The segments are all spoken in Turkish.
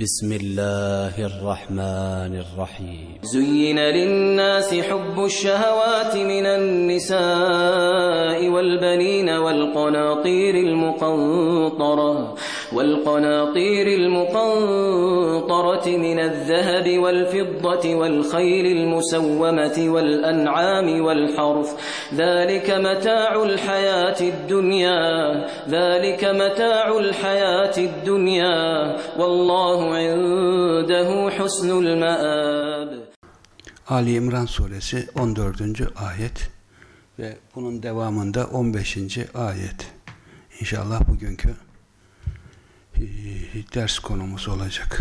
بسم الله الرحمن الرحيم. زين للناس حب الشهوات من النساء والبنين والقناطير المقنطرة. والقناطير المقنطرة من الذهب والفضة والخيل المسومة والأنعام والحرث ذلك متاع الحياة الدنيا ذلك متاع الحياة الدنيا والله عنده حسن المآب Ali İmran suresi 14. ayet ve bunun devamında 15. ayet. İnşallah bugünkü ders konumuz olacak.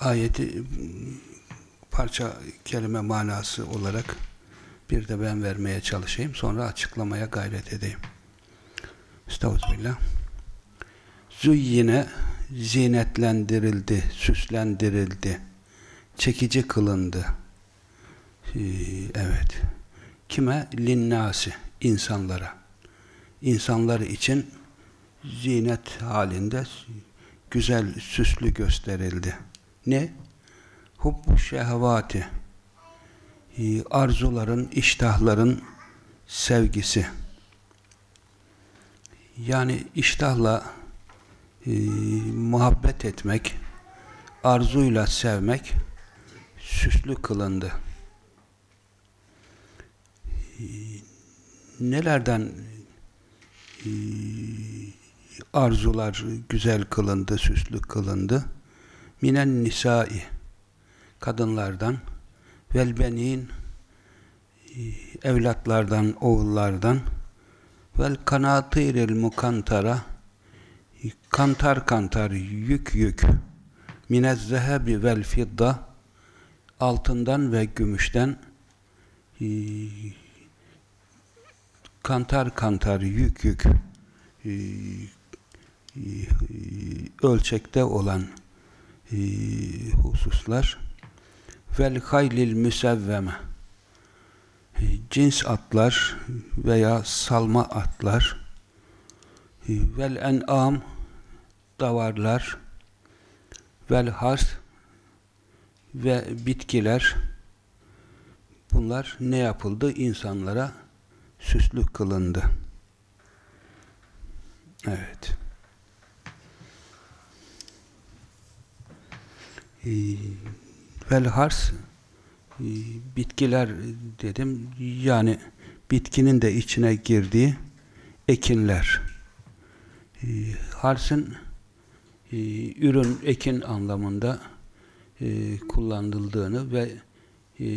Ayeti parça kelime manası olarak bir de ben vermeye çalışayım. Sonra açıklamaya gayret edeyim. Estağfirullah. Züyyine zinetlendirildi, süslendirildi, çekici kılındı. Ee, Evet. Kime? Linnasi, insanlara. İnsanlar için zinet halinde güzel, süslü gösterildi. Ne? Hubbu şehvati. Ee, Arzuların, iştahların sevgisi. Yani iştahla e, muhabbet etmek, arzuyla sevmek süslü kılındı. E, nelerden e, arzular güzel kılındı, süslü kılındı? Minen nisai kadınlardan. Vel benin e, evlatlardan, oğullardan. Vel kanatiril mukantara kantar kantar yük yük. Minez zehebi vel fidda altından ve gümüşten kantar kantar yük yük e, e, ölçekte olan e, hususlar vel haylil müsevveme e, cins atlar veya salma atlar e, vel en'am davarlar vel hars ve bitkiler bunlar ne yapıldı? İnsanlara süslü kılındı. Evet. Ee, vel hars e, bitkiler dedim yani bitkinin de içine girdiği ekinler. E, harsın e, ürün, ekin anlamında e, kullanıldığını ve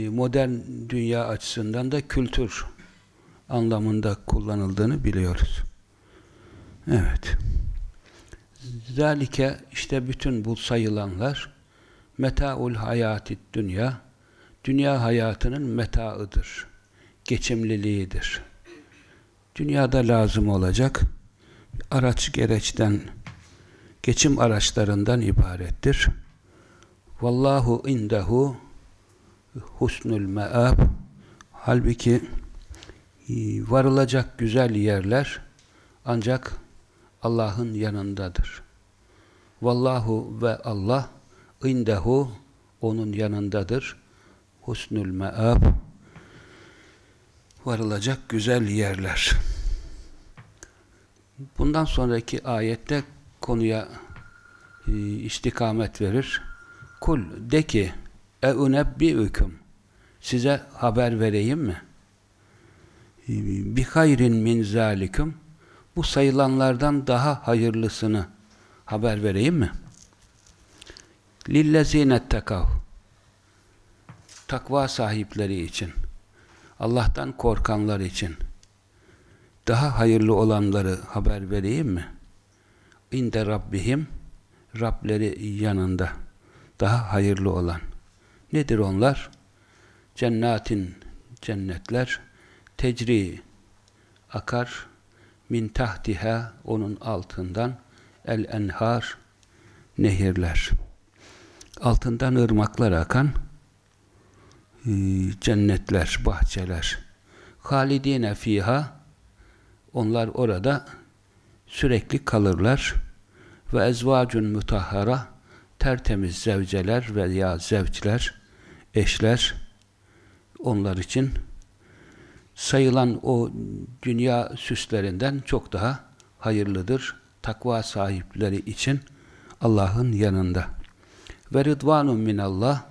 modern dünya açısından da kültür anlamında kullanıldığını biliyoruz. Evet. Zalike işte bütün bu sayılanlar metaul hayatit dünya dünya hayatının metaıdır. Geçimliliğidir. Dünyada lazım olacak araç gereçten geçim araçlarından ibarettir. Vallahu indehu husnul me'ab halbuki varılacak güzel yerler ancak Allah'ın yanındadır. Vallahu ve Allah indehu onun yanındadır. Husnul me'ab varılacak güzel yerler. Bundan sonraki ayette konuya e, istikamet verir. Kul de ki eunebbi'üküm size haber vereyim mi? E, bi hayrin min zalikum bu sayılanlardan daha hayırlısını haber vereyim mi? Lillezine tekav takva sahipleri için Allah'tan korkanlar için daha hayırlı olanları haber vereyim mi? inde rabbihim Rableri yanında daha hayırlı olan. Nedir onlar? Cennatin cennetler tecri akar min tahtiha onun altından el enhar nehirler. Altından ırmaklar akan e, cennetler, bahçeler. Halidine fiha onlar orada sürekli kalırlar ve ezvacun mutahhara tertemiz zevceler veya zevçler, eşler onlar için sayılan o dünya süslerinden çok daha hayırlıdır. Takva sahipleri için Allah'ın yanında. Ve rıdvanun minallah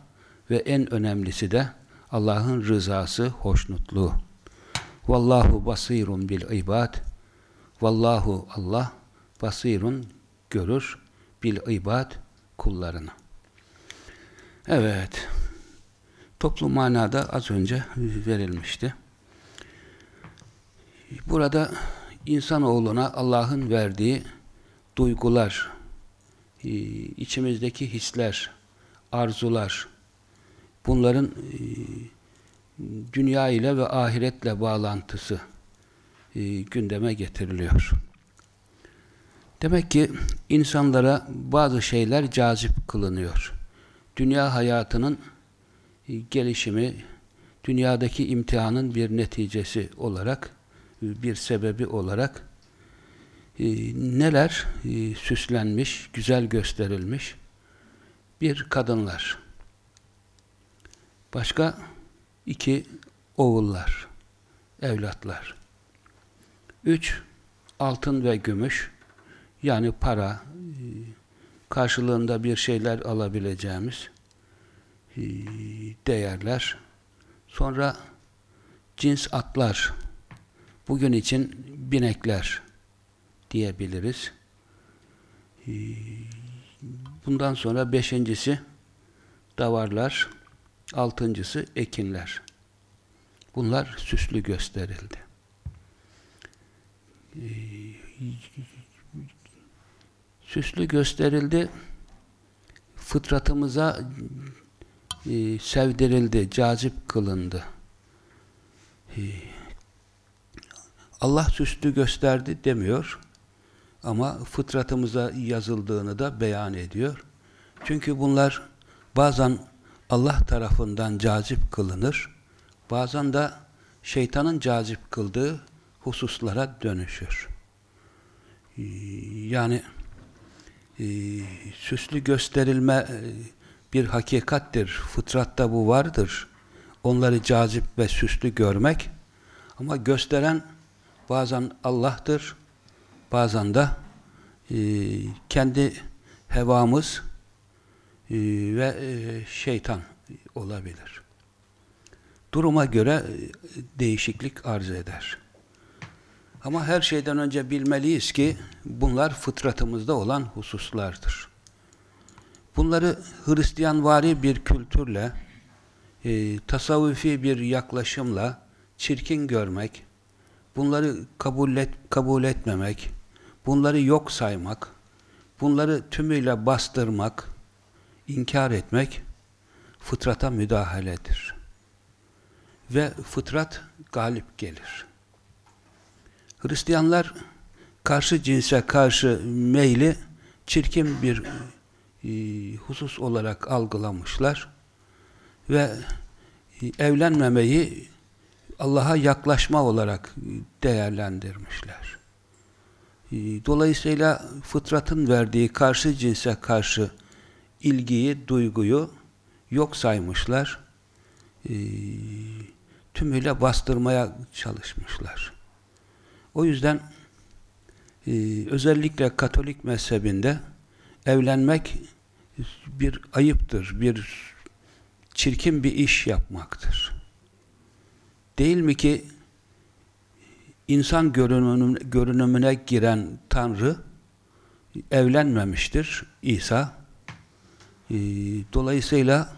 ve en önemlisi de Allah'ın rızası, hoşnutluğu. Vallahu basirun bil ibad. Vallahu Allah basirun görür bil ibad kullarını. Evet. Toplu manada az önce verilmişti. Burada insanoğluna Allah'ın verdiği duygular, e, içimizdeki hisler, arzular, bunların e, dünya ile ve ahiretle bağlantısı e, gündeme getiriliyor. Demek ki insanlara bazı şeyler cazip kılınıyor. Dünya hayatının gelişimi, dünyadaki imtihanın bir neticesi olarak, bir sebebi olarak neler süslenmiş, güzel gösterilmiş? Bir, kadınlar. Başka iki, oğullar, evlatlar. Üç, altın ve gümüş, yani para, karşılığında bir şeyler alabileceğimiz değerler. Sonra cins atlar, bugün için binekler diyebiliriz. Bundan sonra beşincisi davarlar, altıncısı ekinler. Bunlar süslü gösterildi. Süslü gösterildi. Fıtratımıza e, sevdirildi, cazip kılındı. Allah süslü gösterdi demiyor ama fıtratımıza yazıldığını da beyan ediyor. Çünkü bunlar bazen Allah tarafından cazip kılınır, bazen de şeytanın cazip kıldığı hususlara dönüşür. E, yani e, süslü gösterilme e, bir hakikattir. Fıtratta bu vardır. Onları cazip ve süslü görmek ama gösteren bazen Allah'tır, bazen de e, kendi hevamız e, ve e, şeytan olabilir. Duruma göre e, değişiklik arz eder. Ama her şeyden önce bilmeliyiz ki bunlar fıtratımızda olan hususlardır. Bunları Hristiyanvari bir kültürle, e, tasavvufi bir yaklaşımla çirkin görmek, bunları kabul, et, kabul etmemek, bunları yok saymak, bunları tümüyle bastırmak, inkar etmek fıtrata müdahaledir. Ve fıtrat galip gelir. Hristiyanlar karşı cinse karşı meyli çirkin bir e, husus olarak algılamışlar ve e, evlenmemeyi Allah'a yaklaşma olarak değerlendirmişler. E, dolayısıyla fıtratın verdiği karşı cinse karşı ilgiyi, duyguyu yok saymışlar. Tümüyle bastırmaya çalışmışlar. O yüzden özellikle Katolik mezhebinde evlenmek bir ayıptır, bir çirkin bir iş yapmaktır. Değil mi ki insan görünümüne, görünümüne giren Tanrı evlenmemiştir İsa. Ee, dolayısıyla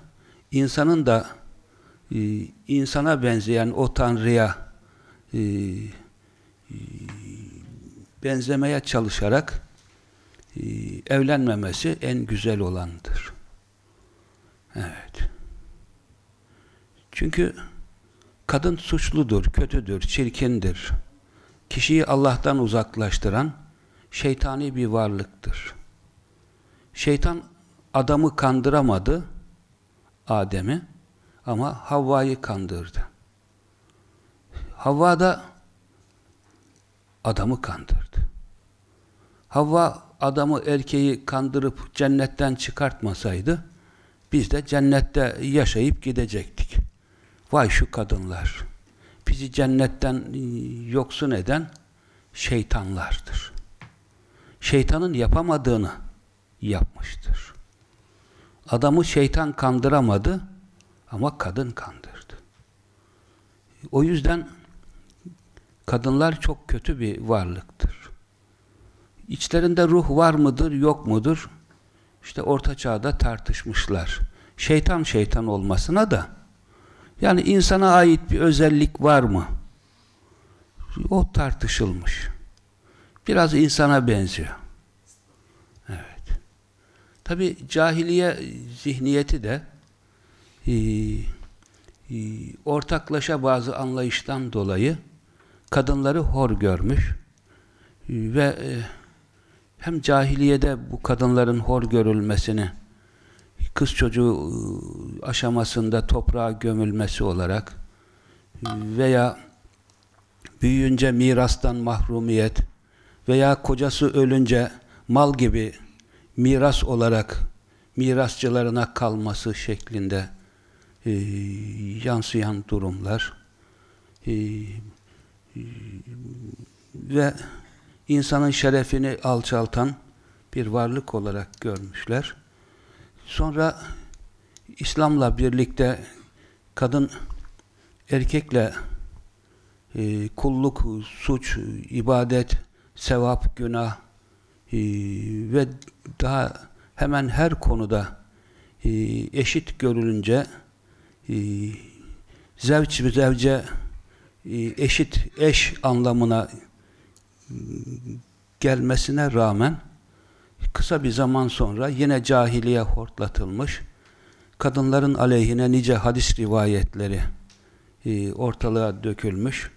insanın da e, insana benzeyen o Tanrı'ya e, e, benzemeye çalışarak evlenmemesi en güzel olandır. Evet. Çünkü kadın suçludur, kötüdür, çirkindir. Kişiyi Allah'tan uzaklaştıran şeytani bir varlıktır. Şeytan adamı kandıramadı, Adem'i ama Havva'yı kandırdı. Havva da adamı kandırdı. Havva adamı erkeği kandırıp cennetten çıkartmasaydı biz de cennette yaşayıp gidecektik. Vay şu kadınlar. Bizi cennetten yoksun eden şeytanlardır. Şeytanın yapamadığını yapmıştır. Adamı şeytan kandıramadı ama kadın kandırdı. O yüzden kadınlar çok kötü bir varlıktır. İçlerinde ruh var mıdır, yok mudur? İşte orta çağda tartışmışlar. Şeytan şeytan olmasına da yani insana ait bir özellik var mı? O tartışılmış. Biraz insana benziyor. Evet. Tabi cahiliye zihniyeti de e, e, ortaklaşa bazı anlayıştan dolayı kadınları hor görmüş e, ve e, hem cahiliyede bu kadınların hor görülmesini kız çocuğu aşamasında toprağa gömülmesi olarak veya büyüyünce mirastan mahrumiyet veya kocası ölünce mal gibi miras olarak mirasçılarına kalması şeklinde e, yansıyan durumlar e, ve insanın şerefini alçaltan bir varlık olarak görmüşler. Sonra İslam'la birlikte kadın erkekle e, kulluk, suç, ibadet, sevap, günah e, ve daha hemen her konuda e, eşit görülünce e, zevç ve zevce e, eşit eş anlamına gelmesine rağmen kısa bir zaman sonra yine cahiliye hortlatılmış, kadınların aleyhine nice hadis rivayetleri e, ortalığa dökülmüş.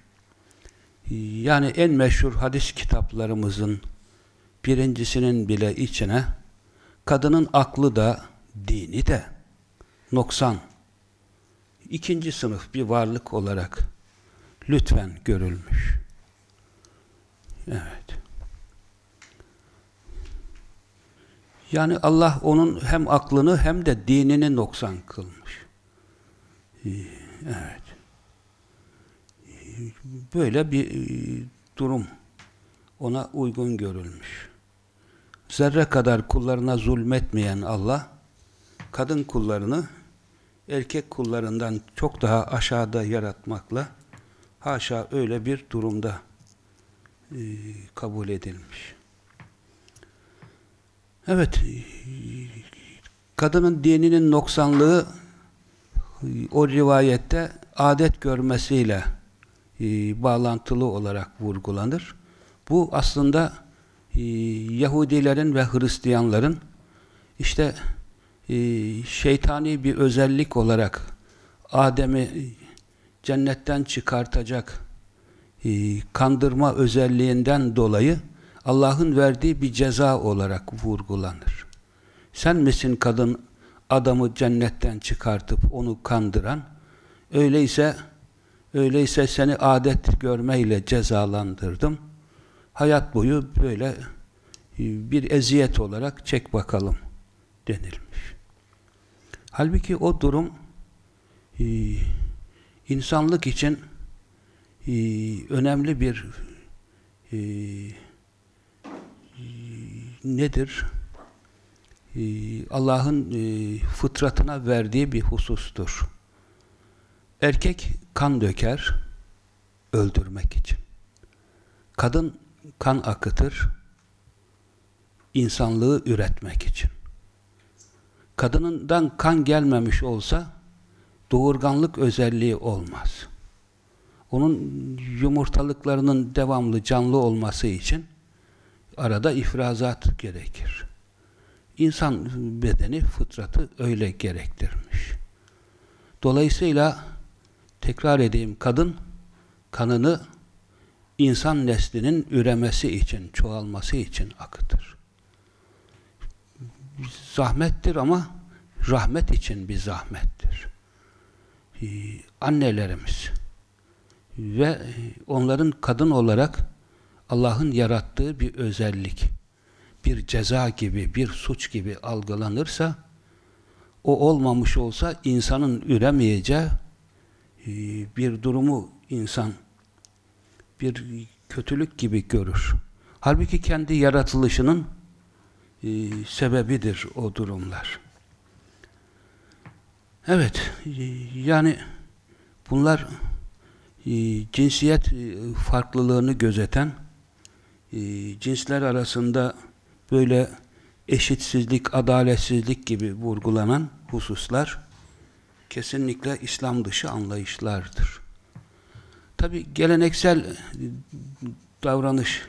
E, yani en meşhur hadis kitaplarımızın birincisinin bile içine kadının aklı da dini de noksan ikinci sınıf bir varlık olarak lütfen görülmüş. Evet. Yani Allah onun hem aklını hem de dinini noksan kılmış. Evet. Böyle bir e, durum ona uygun görülmüş. Zerre kadar kullarına zulmetmeyen Allah, kadın kullarını erkek kullarından çok daha aşağıda yaratmakla haşa öyle bir durumda e, kabul edilmiş. Evet, kadının dininin noksanlığı o rivayette adet görmesiyle e, bağlantılı olarak vurgulanır. Bu aslında e, Yahudilerin ve Hristiyanların işte e, şeytani bir özellik olarak Adem'i cennetten çıkartacak kandırma özelliğinden dolayı Allah'ın verdiği bir ceza olarak vurgulanır. Sen misin kadın adamı cennetten çıkartıp onu kandıran? Öyleyse öyleyse seni adet görmeyle cezalandırdım. Hayat boyu böyle e, bir eziyet olarak çek bakalım denilmiş. Halbuki o durum e, insanlık için e, önemli bir nedir? Ee, Allah'ın e, fıtratına verdiği bir husustur. Erkek kan döker öldürmek için. Kadın kan akıtır insanlığı üretmek için. Kadınından kan gelmemiş olsa doğurganlık özelliği olmaz. Onun yumurtalıklarının devamlı canlı olması için arada ifrazat gerekir. insan bedeni fıtratı öyle gerektirmiş. Dolayısıyla tekrar edeyim kadın kanını insan neslinin üremesi için, çoğalması için akıtır. Zahmettir ama rahmet için bir zahmettir. Ee, annelerimiz ve onların kadın olarak Allah'ın yarattığı bir özellik, bir ceza gibi, bir suç gibi algılanırsa, o olmamış olsa insanın üremeyeceği e, bir durumu insan bir kötülük gibi görür. Halbuki kendi yaratılışının e, sebebidir o durumlar. Evet, e, yani bunlar cinsiyet farklılığını gözeten, cinsler arasında böyle eşitsizlik, adaletsizlik gibi vurgulanan hususlar kesinlikle İslam dışı anlayışlardır. Tabi geleneksel davranış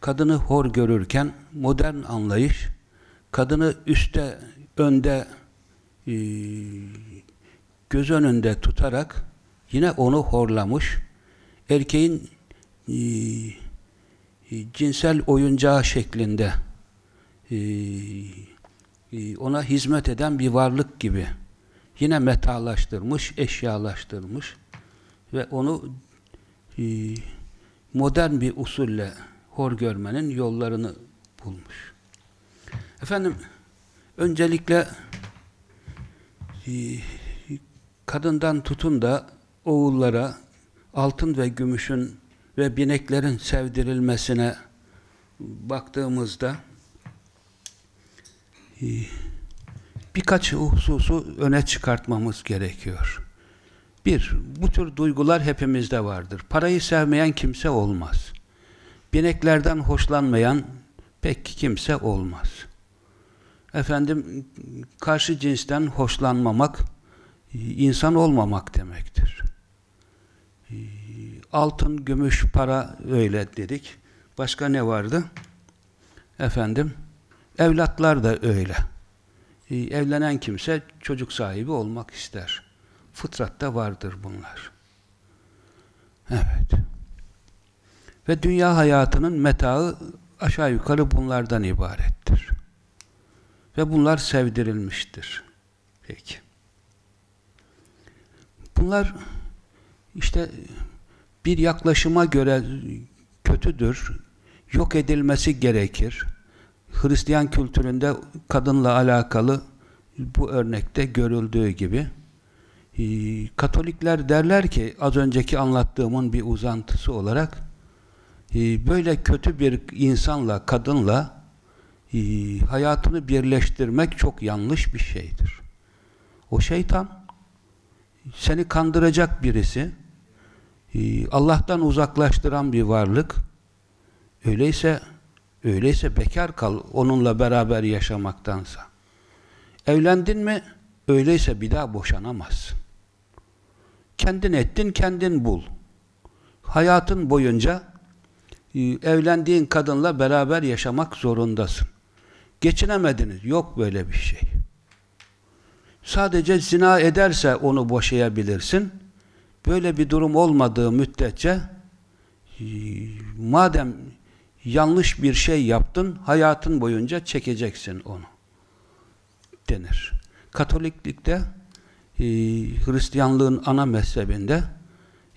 kadını hor görürken modern anlayış kadını üstte, önde e, göz önünde tutarak yine onu horlamış erkeğin e, cinsel oyuncağı şeklinde e, e, ona hizmet eden bir varlık gibi yine metalaştırmış, eşyalaştırmış ve onu modern bir usulle hor görmenin yollarını bulmuş. Efendim, öncelikle kadından tutun da oğullara altın ve gümüşün ve bineklerin sevdirilmesine baktığımızda ee, birkaç hususu öne çıkartmamız gerekiyor. Bir, bu tür duygular hepimizde vardır. Parayı sevmeyen kimse olmaz. Bineklerden hoşlanmayan pek kimse olmaz. Efendim, karşı cinsten hoşlanmamak, insan olmamak demektir. Altın, gümüş, para öyle dedik. Başka ne vardı? Efendim, Evlatlar da öyle. Ee, evlenen kimse çocuk sahibi olmak ister. Fıtratta vardır bunlar. Evet. Ve dünya hayatının metaı aşağı yukarı bunlardan ibarettir. Ve bunlar sevdirilmiştir. Peki. Bunlar işte bir yaklaşıma göre kötüdür, yok edilmesi gerekir Hristiyan kültüründe kadınla alakalı bu örnekte görüldüğü gibi e, Katolikler derler ki az önceki anlattığımın bir uzantısı olarak e, böyle kötü bir insanla, kadınla e, hayatını birleştirmek çok yanlış bir şeydir. O şeytan seni kandıracak birisi Allah'tan uzaklaştıran bir varlık öyleyse Öyleyse bekar kal onunla beraber yaşamaktansa. Evlendin mi? Öyleyse bir daha boşanamazsın. Kendin ettin, kendin bul. Hayatın boyunca e, evlendiğin kadınla beraber yaşamak zorundasın. Geçinemediniz. Yok böyle bir şey. Sadece zina ederse onu boşayabilirsin. Böyle bir durum olmadığı müddetçe e, madem yanlış bir şey yaptın, hayatın boyunca çekeceksin onu denir. Katoliklikte e, Hristiyanlığın ana mezhebinde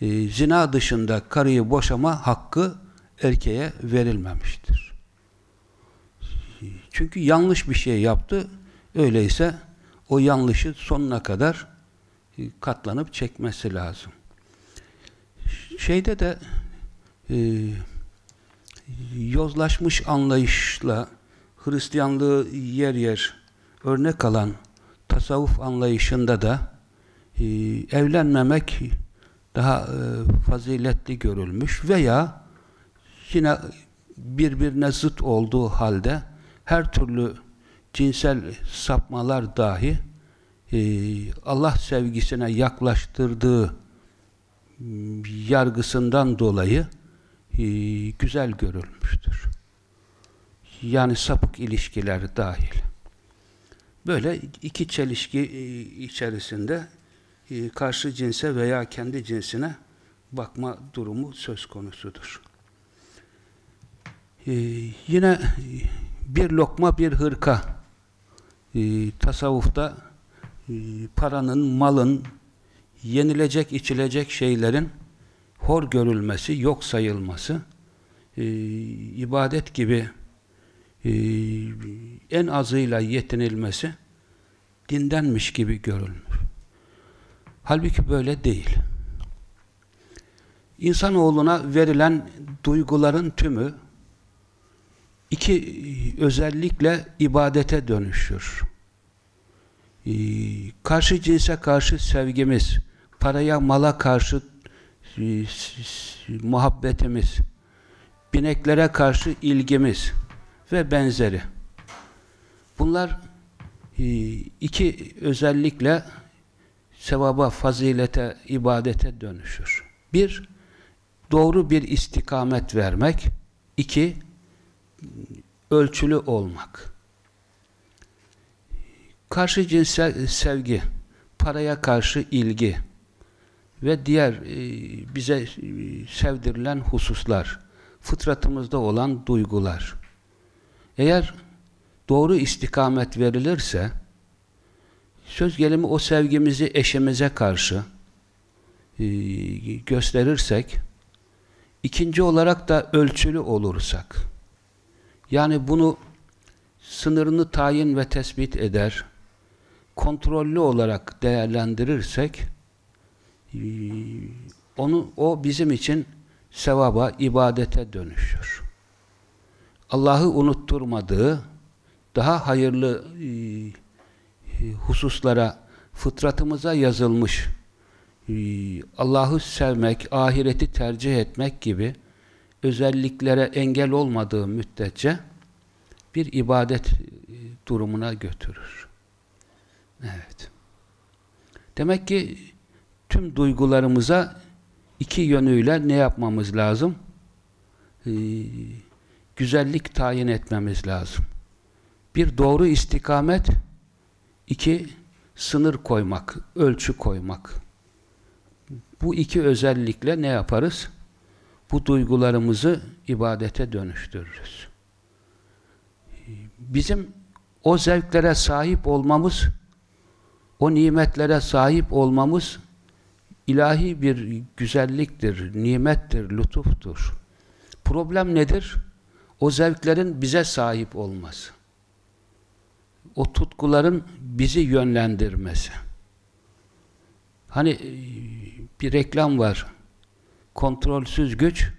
e, zina dışında karıyı boşama hakkı erkeğe verilmemiştir. Çünkü yanlış bir şey yaptı. Öyleyse o yanlışı sonuna kadar katlanıp çekmesi lazım. Şeyde de e, yozlaşmış anlayışla Hristiyanlığı yer yer örnek alan tasavvuf anlayışında da e, evlenmemek daha e, faziletli görülmüş veya yine birbirine zıt olduğu halde her türlü cinsel sapmalar dahi e, Allah sevgisine yaklaştırdığı yargısından dolayı e, güzel görülmüştür. Yani sapık ilişkiler dahil. Böyle iki çelişki e, içerisinde e, karşı cinse veya kendi cinsine bakma durumu söz konusudur. Yine bir lokma bir hırka tasavvufta paranın, malın, yenilecek, içilecek şeylerin hor görülmesi, yok sayılması, e, ibadet gibi e, en azıyla yetinilmesi dindenmiş gibi görülür. Halbuki böyle değil. İnsanoğluna verilen duyguların tümü iki özellikle ibadete dönüşür. Ee, karşı cinse karşı sevgimiz, paraya mala karşı e, muhabbetimiz, bineklere karşı ilgimiz ve benzeri. Bunlar e, iki özellikle sevaba, fazilete, ibadete dönüşür. Bir, doğru bir istikamet vermek. İki, ölçülü olmak. Karşı cinsel sevgi, paraya karşı ilgi ve diğer e, bize e, sevdirilen hususlar, fıtratımızda olan duygular. Eğer doğru istikamet verilirse, söz gelimi o sevgimizi eşimize karşı e, gösterirsek, ikinci olarak da ölçülü olursak, yani bunu sınırını tayin ve tespit eder, kontrollü olarak değerlendirirsek, onu o bizim için sevaba, ibadete dönüşür. Allah'ı unutturmadığı, daha hayırlı e, hususlara, fıtratımıza yazılmış e, Allah'ı sevmek, ahireti tercih etmek gibi özelliklere engel olmadığı müddetçe bir ibadet e, durumuna götürür. Evet. Demek ki tüm duygularımıza iki yönüyle ne yapmamız lazım? Ee, güzellik tayin etmemiz lazım. Bir doğru istikamet, iki sınır koymak, ölçü koymak. Bu iki özellikle ne yaparız? Bu duygularımızı ibadete dönüştürürüz. Bizim o zevklere sahip olmamız, o nimetlere sahip olmamız ilahi bir güzelliktir, nimettir, lütuftur. Problem nedir? O zevklerin bize sahip olması. O tutkuların bizi yönlendirmesi. Hani e, bir reklam var. Kontrolsüz güç,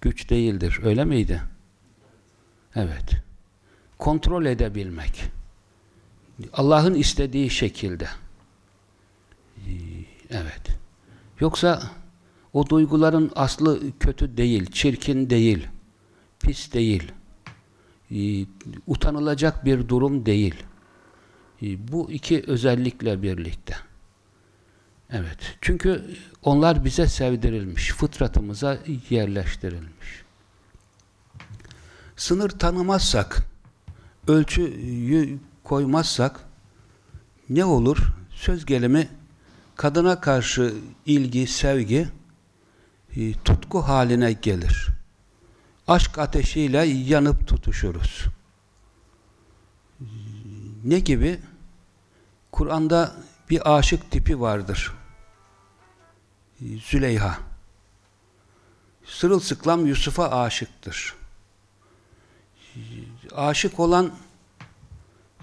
güç değildir. Öyle miydi? Evet. Kontrol edebilmek. Allah'ın istediği şekilde. Evet. Yoksa o duyguların aslı kötü değil, çirkin değil, pis değil, utanılacak bir durum değil. Bu iki özellikle birlikte. Evet. Çünkü onlar bize sevdirilmiş, fıtratımıza yerleştirilmiş. Sınır tanımazsak, ölçüyü koymazsak ne olur? Söz gelimi kadına karşı ilgi, sevgi e, tutku haline gelir. Aşk ateşiyle yanıp tutuşuruz. Ne gibi? Kur'an'da bir aşık tipi vardır. Züleyha. Sırılsıklam Yusuf'a aşıktır. Aşık olan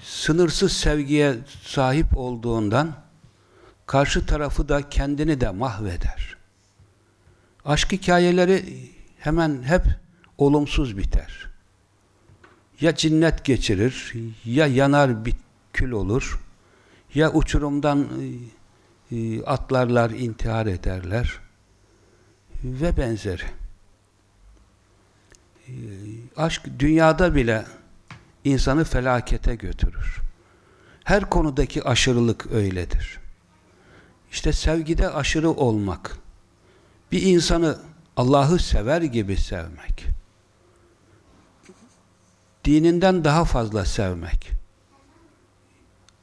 sınırsız sevgiye sahip olduğundan karşı tarafı da kendini de mahveder. Aşk hikayeleri hemen hep olumsuz biter. Ya cinnet geçirir, ya yanar bir kül olur, ya uçurumdan e, atlarlar, intihar ederler ve benzeri. E, aşk dünyada bile insanı felakete götürür. Her konudaki aşırılık öyledir. İşte sevgide aşırı olmak, bir insanı Allah'ı sever gibi sevmek, dininden daha fazla sevmek,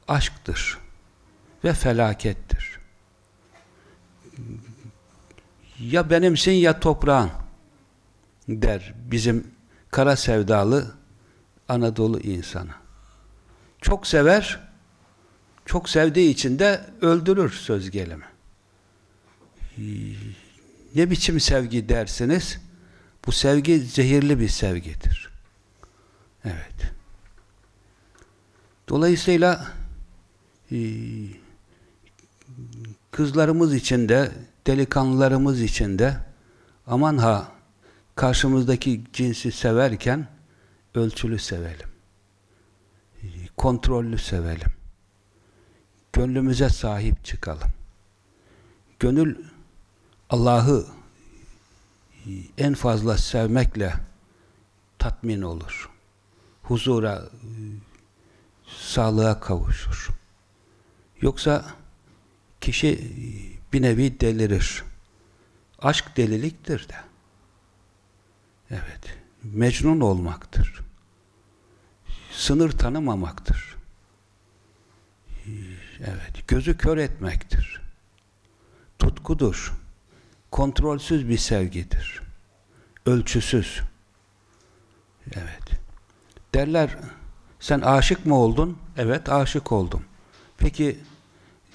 aşktır ve felakettir. Ya benimsin ya toprağın der bizim kara sevdalı Anadolu insanı. Çok sever, çok sevdiği için de öldürür söz gelimi. Ne biçim sevgi dersiniz? Bu sevgi zehirli bir sevgidir. Evet. Dolayısıyla e, kızlarımız için de delikanlılarımız için de aman ha karşımızdaki cinsi severken ölçülü sevelim. E, Kontrollü sevelim. Gönlümüze sahip çıkalım. Gönül Allah'ı en fazla sevmekle tatmin olur. Huzura, sağlığa kavuşur. Yoksa kişi bir nevi delirir. Aşk deliliktir de. Evet. Mecnun olmaktır. Sınır tanımamaktır. Evet. Gözü kör etmektir. Tutkudur. Kontrolsüz bir sevgidir. Ölçüsüz. Evet. Derler sen aşık mı oldun? Evet aşık oldum. Peki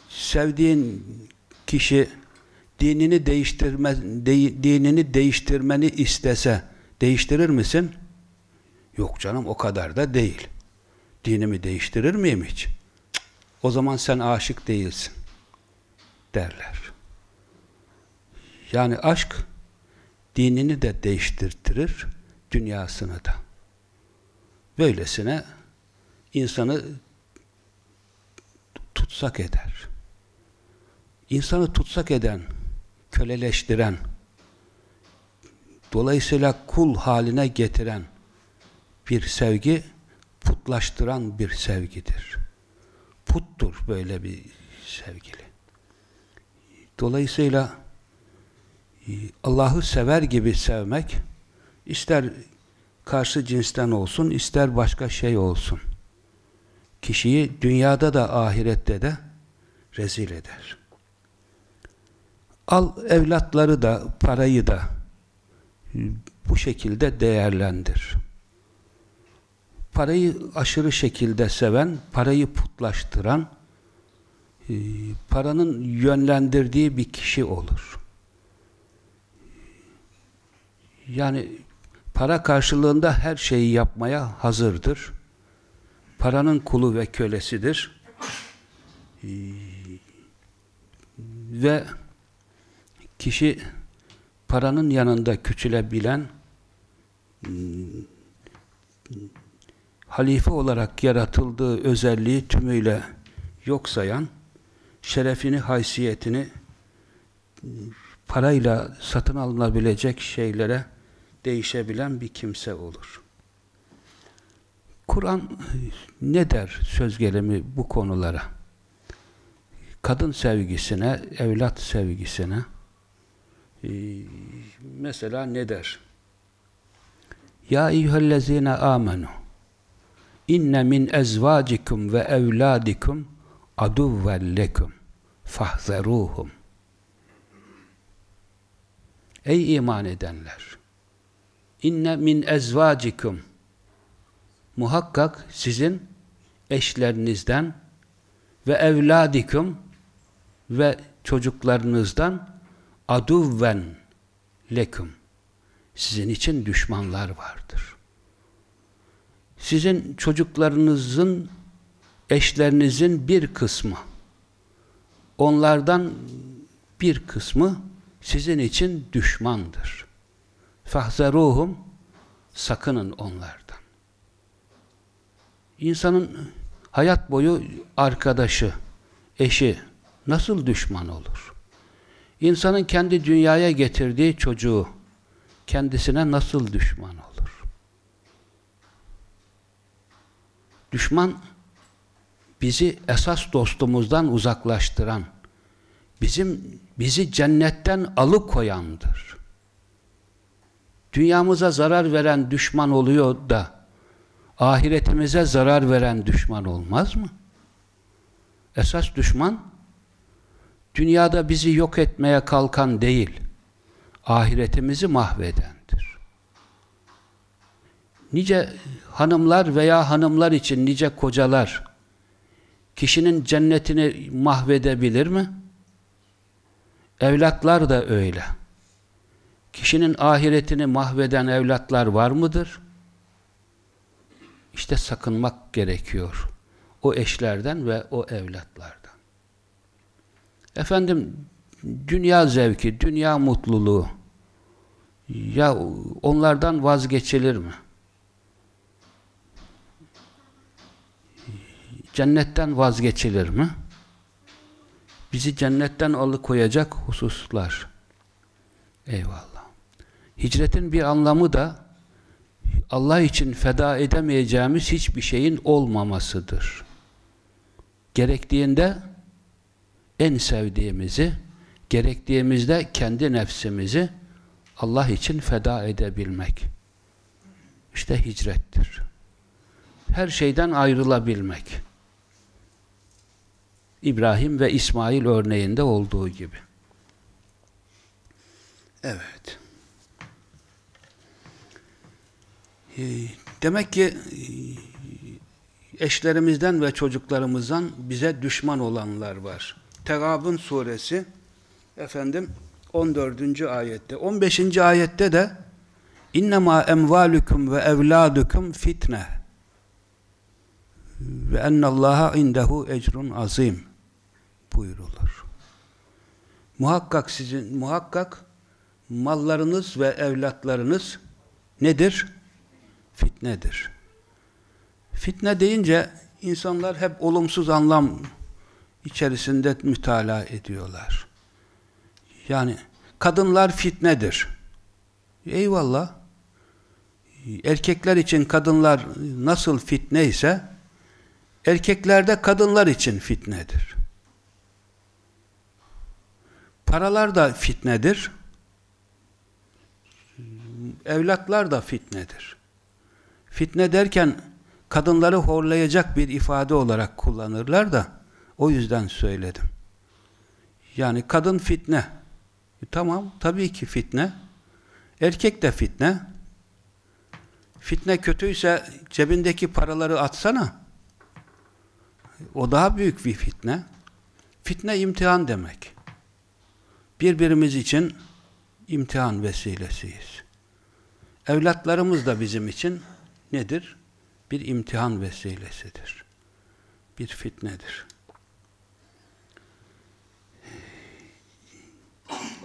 sevdiğin kişi dinini değiştirme de, dinini değiştirmeni istese değiştirir misin? Yok canım o kadar da değil. Dinimi değiştirir miyim hiç? O zaman sen aşık değilsin derler. Yani aşk dinini de değiştirtirir, dünyasını da. Böylesine insanı tutsak eder. İnsanı tutsak eden, köleleştiren, dolayısıyla kul haline getiren bir sevgi, putlaştıran bir sevgidir. Puttur böyle bir sevgili. Dolayısıyla Allah'ı sever gibi sevmek, ister karşı cinsten olsun, ister başka şey olsun. Kişiyi dünyada da ahirette de rezil eder. Al evlatları da, parayı da bu şekilde değerlendir. Parayı aşırı şekilde seven, parayı putlaştıran, paranın yönlendirdiği bir kişi olur. Yani para karşılığında her şeyi yapmaya hazırdır. Paranın kulu ve kölesidir. Ee, ve kişi paranın yanında küçülebilen halife olarak yaratıldığı özelliği tümüyle yok sayan, şerefini, haysiyetini parayla satın alınabilecek şeylere değişebilen bir kimse olur. Kur'an ne der söz gelimi bu konulara? Kadın sevgisine, evlat sevgisine ee, mesela ne der? Ya eyyühellezine amenu inne min ezvacikum ve evladikum aduvven lekum fahzeruhum Ey iman edenler! İnne min ezvacikum muhakkak sizin eşlerinizden ve evladikum ve çocuklarınızdan aduvven lekum sizin için düşmanlar vardır. Sizin çocuklarınızın eşlerinizin bir kısmı onlardan bir kısmı sizin için düşmandır. Fahzeruhum sakının onlardan. İnsanın hayat boyu arkadaşı, eşi nasıl düşman olur? İnsanın kendi dünyaya getirdiği çocuğu kendisine nasıl düşman olur? Düşman bizi esas dostumuzdan uzaklaştıran, bizim bizi cennetten alıkoyandır. Dünyamıza zarar veren düşman oluyor da ahiretimize zarar veren düşman olmaz mı? Esas düşman dünyada bizi yok etmeye kalkan değil, ahiretimizi mahvedendir. Nice hanımlar veya hanımlar için nice kocalar kişinin cennetini mahvedebilir mi? Evlatlar da öyle. Kişinin ahiretini mahveden evlatlar var mıdır? İşte sakınmak gerekiyor. O eşlerden ve o evlatlardan. Efendim, dünya zevki, dünya mutluluğu, ya onlardan vazgeçilir mi? Cennetten vazgeçilir mi? Bizi cennetten alıkoyacak hususlar. Eyvallah. Hicretin bir anlamı da Allah için feda edemeyeceğimiz hiçbir şeyin olmamasıdır. Gerektiğinde en sevdiğimizi, gerektiğimizde kendi nefsimizi Allah için feda edebilmek. İşte hicrettir. Her şeyden ayrılabilmek. İbrahim ve İsmail örneğinde olduğu gibi. Evet. Ee, demek ki e, eşlerimizden ve çocuklarımızdan bize düşman olanlar var. Tegabun suresi efendim 14. ayette. 15. ayette de innema emvalukum ve evladukum fitne ve ennallaha indehu ecrun azim buyurulur. Muhakkak sizin muhakkak mallarınız ve evlatlarınız nedir? Fitnedir. Fitne deyince insanlar hep olumsuz anlam içerisinde mütalaa ediyorlar. Yani kadınlar fitnedir. Eyvallah. Erkekler için kadınlar nasıl fitne ise erkeklerde kadınlar için fitnedir. Paralar da fitnedir. Evlatlar da fitnedir. Fitne derken kadınları horlayacak bir ifade olarak kullanırlar da o yüzden söyledim. Yani kadın fitne. E, tamam, tabii ki fitne. Erkek de fitne. Fitne kötüyse cebindeki paraları atsana. O daha büyük bir fitne. Fitne imtihan demek. Birbirimiz için imtihan vesilesiyiz. Evlatlarımız da bizim için nedir? Bir imtihan vesilesidir. Bir fitnedir.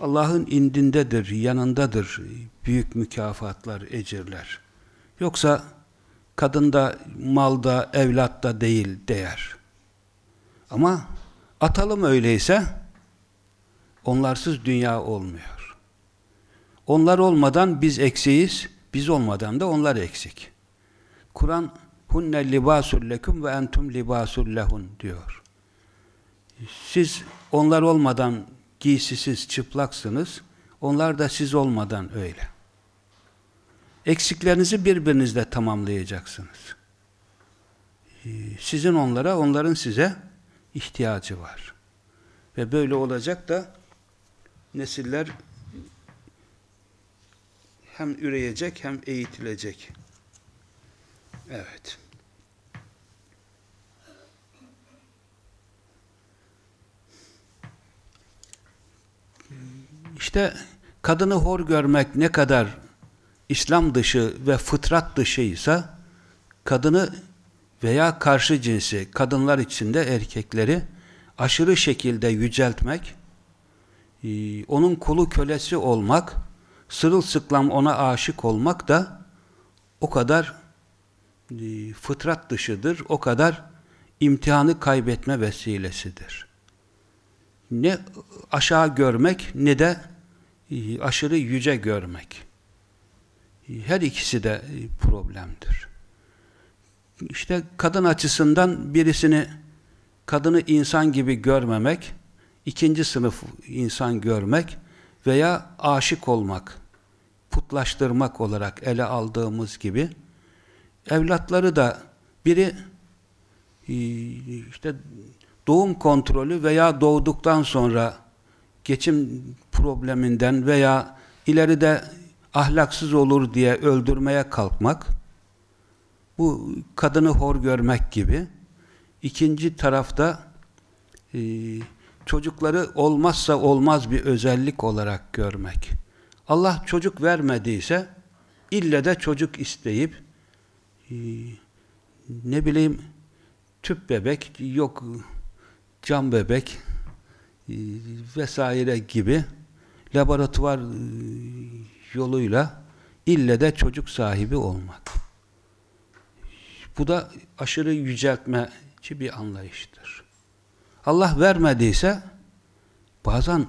Allah'ın indindedir, yanındadır büyük mükafatlar, ecirler. Yoksa kadında, malda, evlatta değil değer. Ama atalım öyleyse onlarsız dünya olmuyor. Onlar olmadan biz eksiyiz, biz olmadan da onlar eksik. Kur'an hunne libasul lekum ve entum libasul lehun diyor. Siz onlar olmadan giysisiz, çıplaksınız. Onlar da siz olmadan öyle. Eksiklerinizi birbirinizle tamamlayacaksınız. Sizin onlara, onların size ihtiyacı var. Ve böyle olacak da nesiller hem üreyecek hem eğitilecek. Evet. İşte kadını hor görmek ne kadar İslam dışı ve fıtrat dışıysa kadını veya karşı cinsi kadınlar içinde erkekleri aşırı şekilde yüceltmek e, onun kulu kölesi olmak sırılsıklam ona aşık olmak da o kadar e, fıtrat dışıdır, o kadar imtihanı kaybetme vesilesidir. Ne aşağı görmek ne de e, aşırı yüce görmek. Her ikisi de problemdir. İşte kadın açısından birisini kadını insan gibi görmemek, ikinci sınıf insan görmek veya aşık olmak, putlaştırmak olarak ele aldığımız gibi evlatları da biri işte doğum kontrolü veya doğduktan sonra geçim probleminden veya ileride ahlaksız olur diye öldürmeye kalkmak, bu kadını hor görmek gibi. İkinci tarafta e, çocukları olmazsa olmaz bir özellik olarak görmek. Allah çocuk vermediyse ille de çocuk isteyip e, ne bileyim tüp bebek yok cam bebek e, vesaire gibi laboratuvar e, yoluyla ille de çocuk sahibi olmak. Bu da aşırı yüceltmeci bir anlayıştır. Allah vermediyse bazen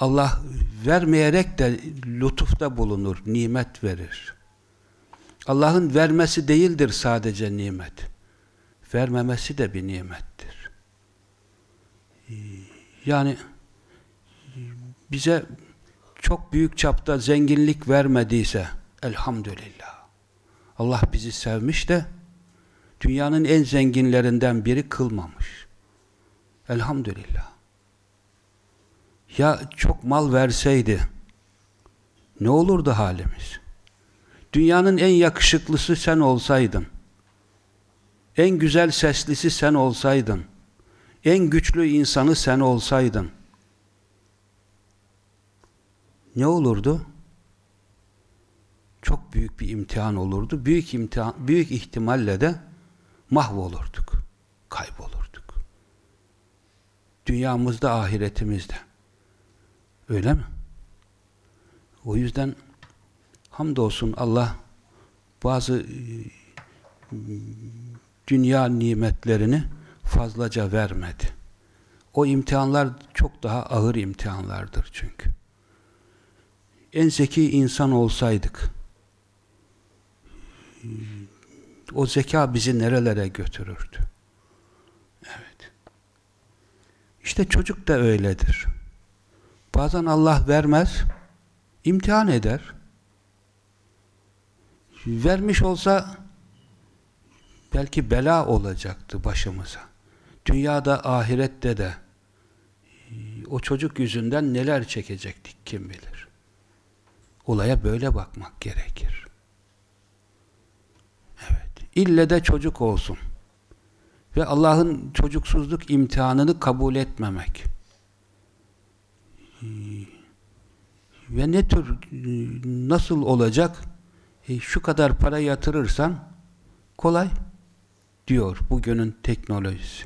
Allah vermeyerek de lütufta bulunur, nimet verir. Allah'ın vermesi değildir sadece nimet. Vermemesi de bir nimettir. Yani bize çok büyük çapta zenginlik vermediyse elhamdülillah. Allah bizi sevmiş de dünyanın en zenginlerinden biri kılmamış. Elhamdülillah. Ya çok mal verseydi ne olurdu halimiz? Dünyanın en yakışıklısı sen olsaydın, en güzel seslisi sen olsaydın, en güçlü insanı sen olsaydın, ne olurdu? Çok büyük bir imtihan olurdu. Büyük imtihan, büyük ihtimalle de mahvolurduk, kaybolurduk. Dünyamızda, ahiretimizde. Öyle mi? O yüzden hamdolsun Allah bazı dünya nimetlerini fazlaca vermedi. O imtihanlar çok daha ağır imtihanlardır çünkü. En zeki insan olsaydık o zeka bizi nerelere götürürdü? Evet. İşte çocuk da öyledir. Bazen Allah vermez, imtihan eder. Vermiş olsa belki bela olacaktı başımıza. Dünyada, ahirette de o çocuk yüzünden neler çekecektik kim bilir. Olaya böyle bakmak gerekir. Evet. İlle de çocuk olsun. Ve Allah'ın çocuksuzluk imtihanını kabul etmemek. Ve ne tür, nasıl olacak? E, şu kadar para yatırırsan kolay diyor bugünün teknolojisi.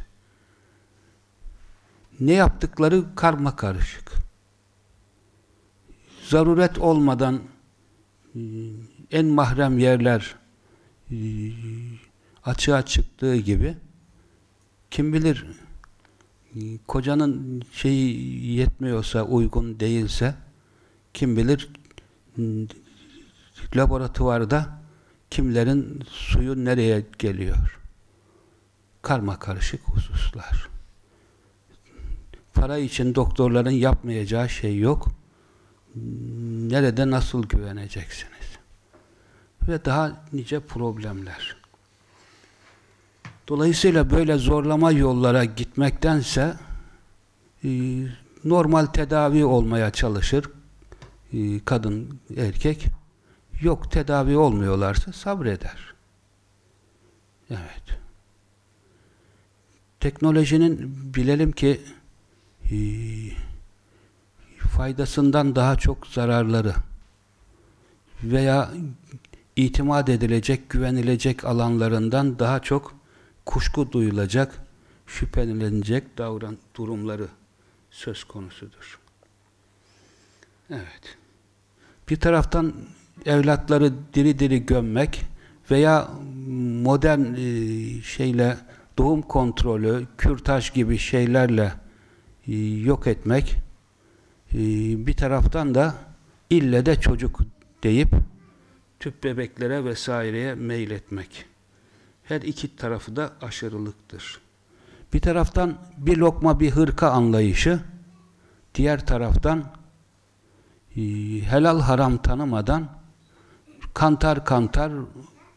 Ne yaptıkları karma karışık. Zaruret olmadan en mahrem yerler açığa çıktığı gibi kim bilir kocanın şeyi yetmiyorsa, uygun değilse kim bilir laboratuvarda kimlerin suyu nereye geliyor? Karma karışık hususlar. Para için doktorların yapmayacağı şey yok. Nerede nasıl güveneceksiniz? Ve daha nice problemler. Dolayısıyla böyle zorlama yollara gitmektense e, normal tedavi olmaya çalışır e, kadın, erkek. Yok tedavi olmuyorlarsa sabreder. Evet. Teknolojinin bilelim ki e, faydasından daha çok zararları veya itimat edilecek, güvenilecek alanlarından daha çok kuşku duyulacak, şüphelenilecek davran durumları söz konusudur. Evet. Bir taraftan evlatları diri diri gömmek veya modern e, şeyle doğum kontrolü, kürtaj gibi şeylerle e, yok etmek e, bir taraftan da ille de çocuk deyip tüp bebeklere vesaireye meyletmek. Her iki tarafı da aşırılıktır. Bir taraftan bir lokma bir hırka anlayışı, diğer taraftan e, helal haram tanımadan kantar kantar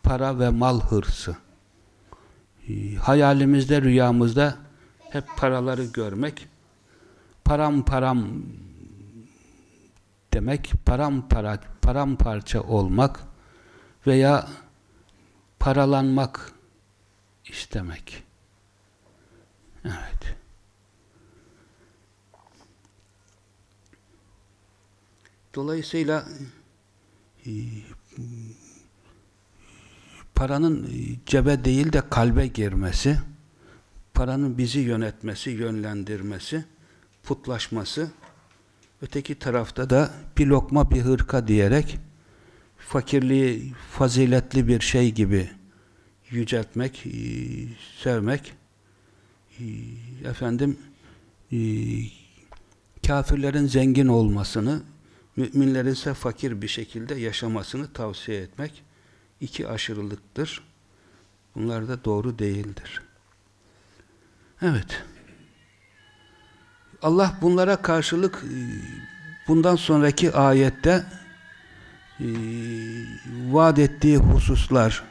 para ve mal hırsı. E, hayalimizde, rüyamızda hep paraları görmek, param param demek, param paramparça olmak veya paralanmak istemek. Evet. Dolayısıyla e, paranın e, cebe değil de kalbe girmesi, paranın bizi yönetmesi, yönlendirmesi, putlaşması, öteki tarafta da bir lokma bir hırka diyerek fakirliği faziletli bir şey gibi yüceltmek, e, sevmek, e, efendim kafirlerin zengin olmasını, müminlerin ise fakir bir şekilde yaşamasını tavsiye etmek iki aşırılıktır. Bunlar da doğru değildir. Evet. Allah bunlara karşılık e, bundan sonraki ayette e, vaat ettiği hususlar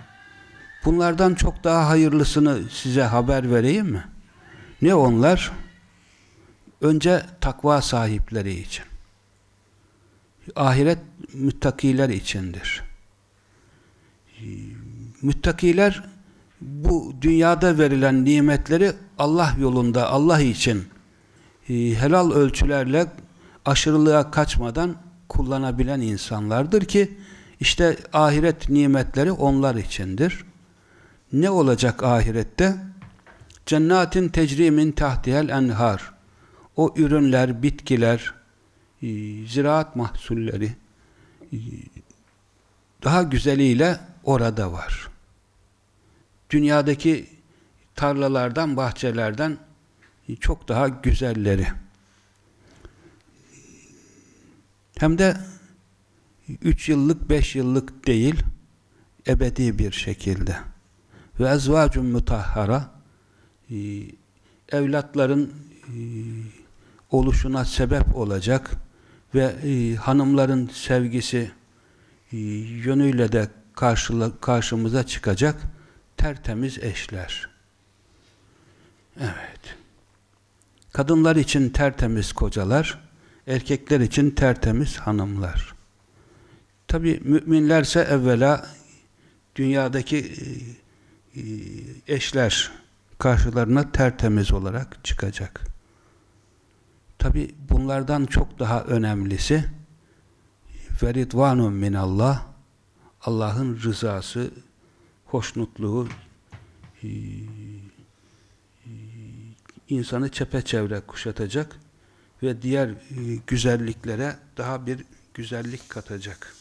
bunlardan çok daha hayırlısını size haber vereyim mi? Ne onlar? Önce takva sahipleri için. Ahiret müttakiler içindir. Müttakiler bu dünyada verilen nimetleri Allah yolunda, Allah için e, helal ölçülerle aşırılığa kaçmadan kullanabilen insanlardır ki işte ahiret nimetleri onlar içindir. Ne olacak ahirette? Cennatin tecrimin tahtiyel enhar. O ürünler, bitkiler, e, ziraat mahsulleri e, daha güzeliyle orada var. Dünyadaki tarlalardan, bahçelerden çok daha güzelleri. Hem de üç yıllık, beş yıllık değil, ebedi bir şekilde. Ve ezvacun mutahhara e, evlatların e, oluşuna sebep olacak ve e, hanımların sevgisi yönüyle de karşımıza çıkacak tertemiz eşler. Evet. Kadınlar için tertemiz kocalar, erkekler için tertemiz hanımlar. Tabi müminlerse evvela dünyadaki eşler karşılarına tertemiz olarak çıkacak. Tabi bunlardan çok daha önemlisi veridvanun minallah Allah'ın rızası, hoşnutluğu e, insanı çepeçevre kuşatacak ve diğer güzelliklere daha bir güzellik katacak.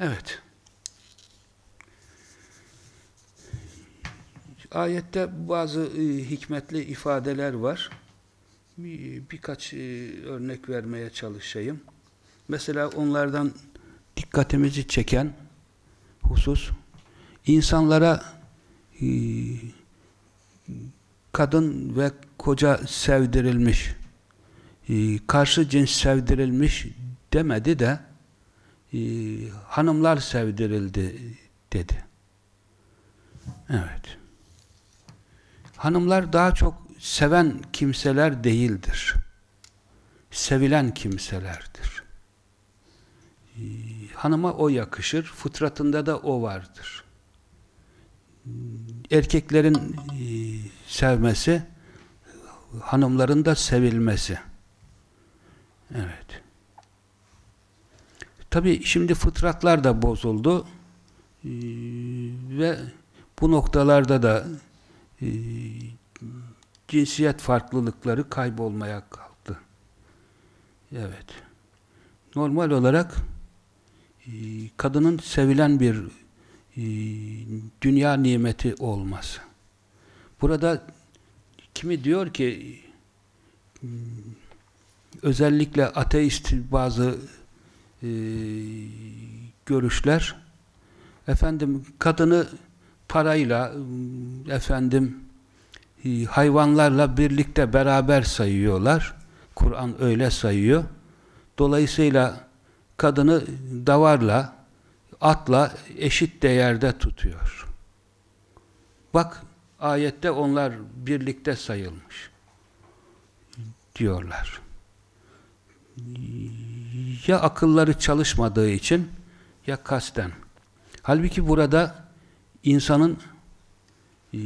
Evet. Ayette bazı hikmetli ifadeler var. birkaç örnek vermeye çalışayım. Mesela onlardan dikkatimizi çeken husus insanlara e, kadın ve koca sevdirilmiş e, karşı cins sevdirilmiş demedi de e, hanımlar sevdirildi dedi. Evet. Hanımlar daha çok seven kimseler değildir. Sevilen kimselerdir. Hanıma o yakışır, fıtratında da o vardır. Erkeklerin e, sevmesi, hanımların da sevilmesi. Evet. Tabi şimdi fıtratlar da bozuldu ee, ve bu noktalarda da e, cinsiyet farklılıkları kaybolmaya kalktı. Evet. Normal olarak e, kadının sevilen bir e, dünya nimeti olması. Burada kimi diyor ki özellikle ateist bazı e, görüşler efendim kadını parayla efendim hayvanlarla birlikte beraber sayıyorlar. Kur'an öyle sayıyor. Dolayısıyla kadını davarla, atla eşit değerde tutuyor. Bak ayette onlar birlikte sayılmış diyorlar. Ya akılları çalışmadığı için ya kasten. Halbuki burada insanın e,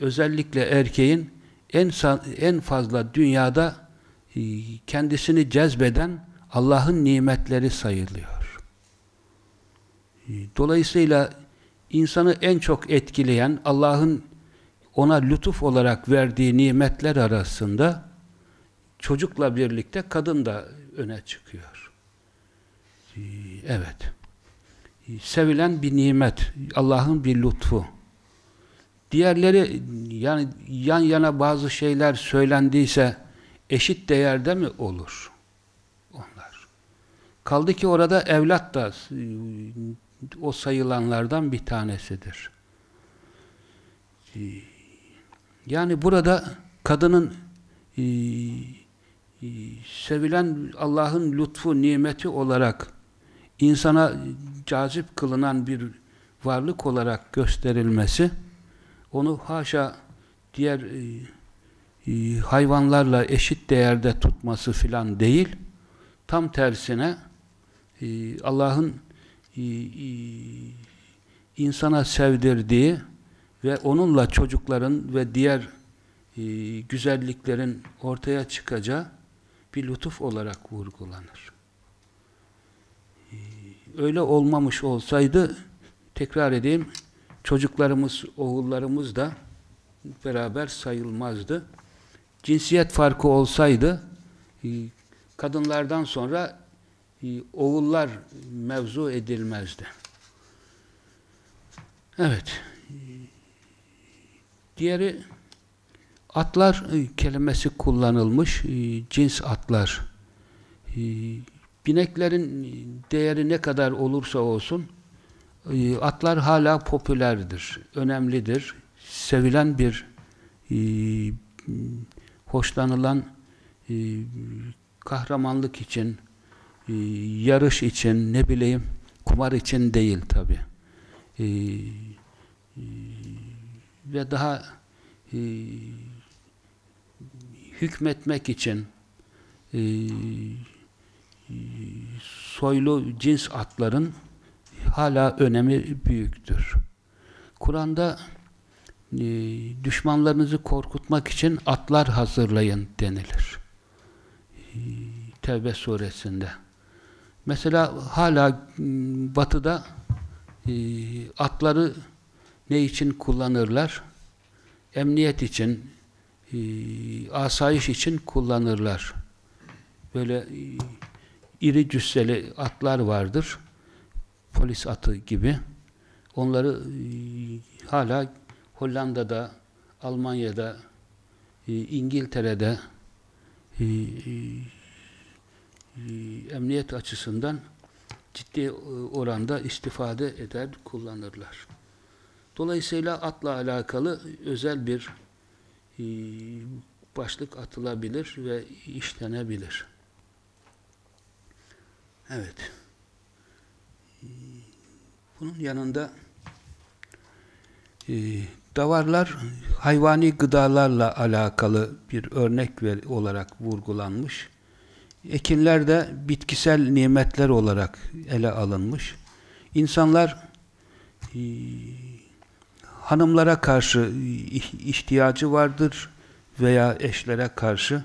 özellikle erkeğin en en fazla dünyada e, kendisini cezbeden Allah'ın nimetleri sayılıyor. E, dolayısıyla insanı en çok etkileyen Allah'ın ona lütuf olarak verdiği nimetler arasında çocukla birlikte kadın da öne çıkıyor. Evet. Sevilen bir nimet. Allah'ın bir lütfu. Diğerleri yani yan yana bazı şeyler söylendiyse eşit değerde mi olur? Onlar. Kaldı ki orada evlat da o sayılanlardan bir tanesidir. Yani burada kadının e, e, sevilen Allah'ın lütfu, nimeti olarak insana cazip kılınan bir varlık olarak gösterilmesi onu haşa diğer e, e, hayvanlarla eşit değerde tutması filan değil tam tersine e, Allah'ın insana sevdirdiği ve onunla çocukların ve diğer güzelliklerin ortaya çıkacağı bir lütuf olarak vurgulanır. Öyle olmamış olsaydı tekrar edeyim çocuklarımız, oğullarımız da beraber sayılmazdı. Cinsiyet farkı olsaydı e, kadınlardan sonra e, oğullar mevzu edilmezdi. Evet. Diğeri atlar e, kelimesi kullanılmış. Cins atlar. E, bineklerin değeri ne kadar olursa olsun atlar hala popülerdir. Önemlidir. Sevilen bir hoşlanılan kahramanlık için yarış için ne bileyim kumar için değil tabi. ve daha e, hükmetmek için e, soylu cins atların hala önemi büyüktür. Kur'an'da e, düşmanlarınızı korkutmak için atlar hazırlayın denilir. E, Tevbe suresinde. Mesela hala batıda e, atları ne için kullanırlar? Emniyet için, e, asayiş için kullanırlar. Böyle iri cüsseli atlar vardır. Polis atı gibi. Onları e, hala Hollanda'da, Almanya'da, e, İngiltere'de e, emniyet açısından ciddi oranda istifade eder, kullanırlar. Dolayısıyla atla alakalı özel bir başlık atılabilir ve işlenebilir. Evet. E, bunun yanında e, davarlar hayvani gıdalarla alakalı bir örnek ver, olarak vurgulanmış. Ekinler de bitkisel nimetler olarak ele alınmış. İnsanlar e, hanımlara karşı ihtiyacı vardır veya eşlere karşı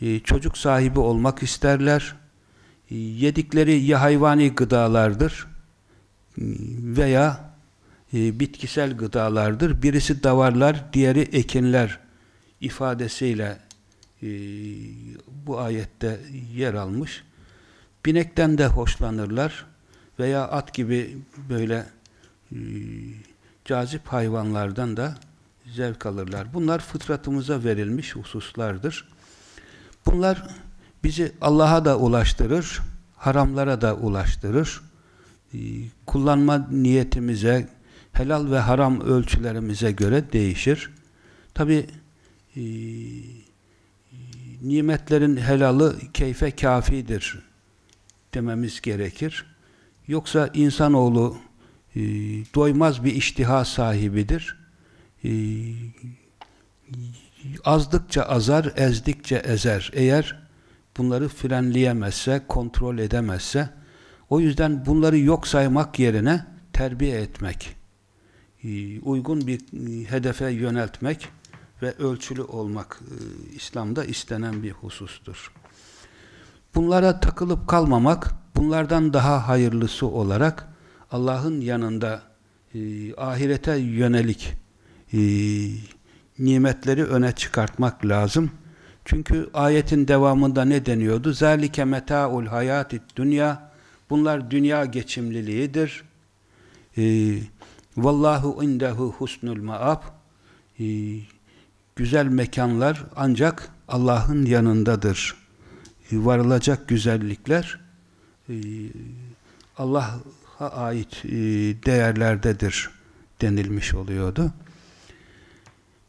e, çocuk sahibi olmak isterler. E, yedikleri ya hayvani gıdalardır e, veya bitkisel gıdalardır. Birisi davarlar, diğeri ekinler ifadesiyle bu ayette yer almış. Binekten de hoşlanırlar veya at gibi böyle cazip hayvanlardan da zevk alırlar. Bunlar fıtratımıza verilmiş hususlardır. Bunlar bizi Allah'a da ulaştırır, haramlara da ulaştırır. Ee, kullanma niyetimize, helal ve haram ölçülerimize göre değişir. Tabi e, nimetlerin helalı keyfe kafidir dememiz gerekir. Yoksa insanoğlu e, doymaz bir iştiha sahibidir. azdıkça azar, ezdikçe ezer. Eğer bunları frenleyemezse, kontrol edemezse, o yüzden bunları yok saymak yerine terbiye etmek, e, uygun bir e, hedefe yöneltmek ve ölçülü olmak e, İslam'da istenen bir husustur. Bunlara takılıp kalmamak, bunlardan daha hayırlısı olarak Allah'ın yanında ahirete yönelik nimetleri öne çıkartmak lazım. Çünkü ayetin devamında ne deniyordu? Zalike metaul hayatid dünya. Bunlar dünya geçimliliğidir. E, Vallahu indehu husnul maab. E, güzel mekanlar ancak Allah'ın yanındadır. E, varılacak güzellikler Allah'a ait değerlerdedir denilmiş oluyordu.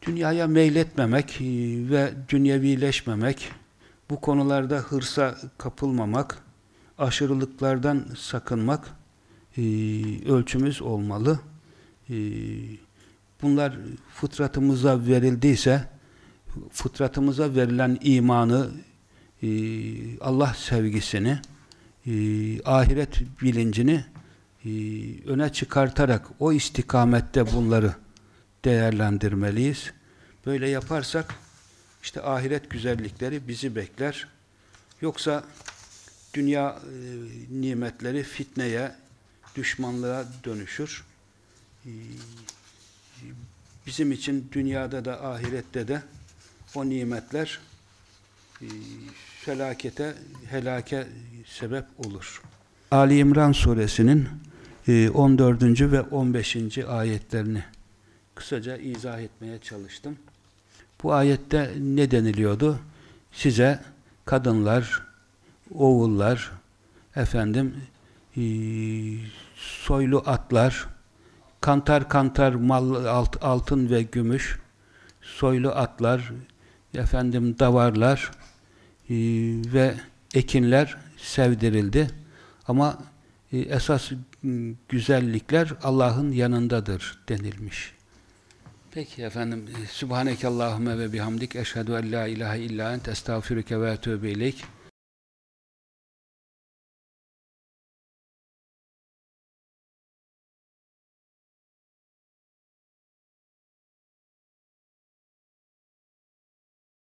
Dünyaya meyletmemek e, ve dünyevileşmemek, bu konularda hırsa kapılmamak, aşırılıklardan sakınmak e, ölçümüz olmalı. E, bunlar fıtratımıza verildiyse, fıtratımıza verilen imanı, Allah sevgisini, ahiret bilincini öne çıkartarak o istikamette bunları değerlendirmeliyiz. Böyle yaparsak işte ahiret güzellikleri bizi bekler. Yoksa dünya e, nimetleri fitneye, düşmanlığa dönüşür. E, bizim için dünyada da ahirette de o nimetler e, felakete, helake sebep olur. Ali İmran suresinin e, 14. ve 15. ayetlerini kısaca izah etmeye çalıştım. Bu ayette ne deniliyordu? Size kadınlar, oğullar, efendim e, soylu atlar, kantar kantar mal, alt, altın ve gümüş, soylu atlar, efendim davarlar e, ve ekinler sevdirildi. Ama e, esas güzellikler Allah'ın yanındadır denilmiş. Peki efendim. Subhaneke Allahümme ve bihamdik. Eşhedü en la ilahe illa ent estağfirüke ve etûbü ileyk.